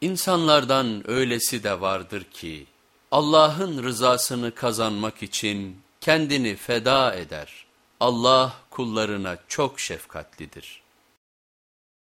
İnsanlardan öylesi de vardır ki Allah'ın rızasını kazanmak için kendini feda eder. Allah kullarına çok şefkatlidir.''